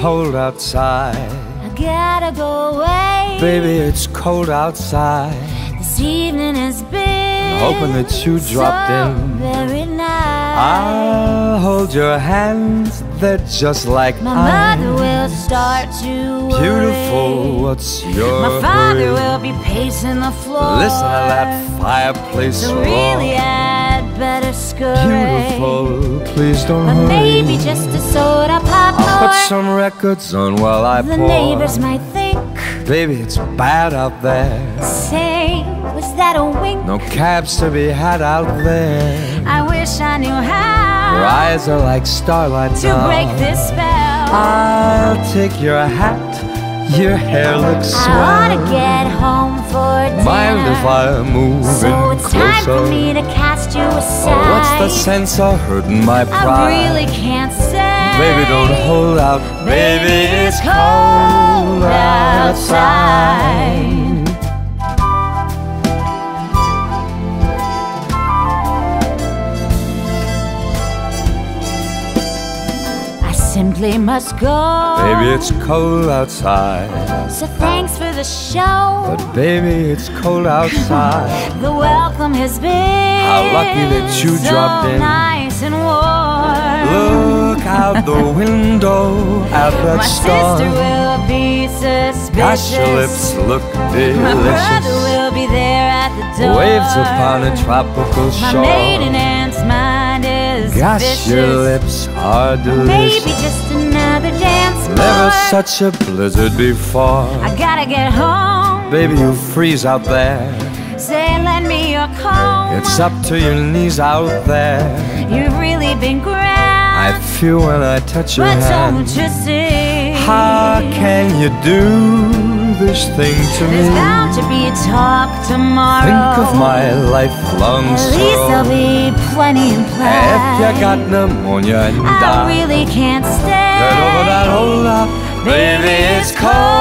cold outside. I gotta go away. Baby, it's cold outside. This evening has been Hoping that you dropped so in. very nice. I'll hold your hands, they're just like My ice. mother will start to worry. Beautiful, what's your My father hurry? will be pacing the floor. Listen to that fireplace So roar. really, I'd better scurry. Beautiful, please don't But hurry. maybe just a soda pop I'll put some records on while I The pour. neighbors might think, Baby, it's bad out there. say, was that a wink? No cabs to be had out there. I wish I knew Your how eyes are like starlight to now. break this spell. I'll take your hat. Your hair looks I swell. ought to get home for dinner. Mind if I move so it's time closer? for me to cast you aside. Oh, what's the sense of hurting my pride? I really can't. Baby, don't hold out. Baby, it's cold outside. I simply must go. Baby, it's cold outside. So thanks for the show. But baby, it's cold outside. the welcome has been How lucky that you so dropped in. nice and warm. Look out the window at that My storm. sister will be suspicious. Gosh, your lips look delicious. My brother will be there at the door. Waves upon a tropical shore. My maiden aunt's mind is Gosh, vicious. your lips are delicious. Maybe just another dance more. Never such a blizzard before. I gotta get home. Baby, you freeze out there. Say, lend me your comb. It's up to your knees out there. You've really been grand. I feel when I touch your but hand. don't you see? How can you do this thing to me? There's bound to be a talk tomorrow. Think of my lifelong At least there'll be plenty in play. If you got pneumonia and I die, really can't stay. get over that hold up, baby, it's cold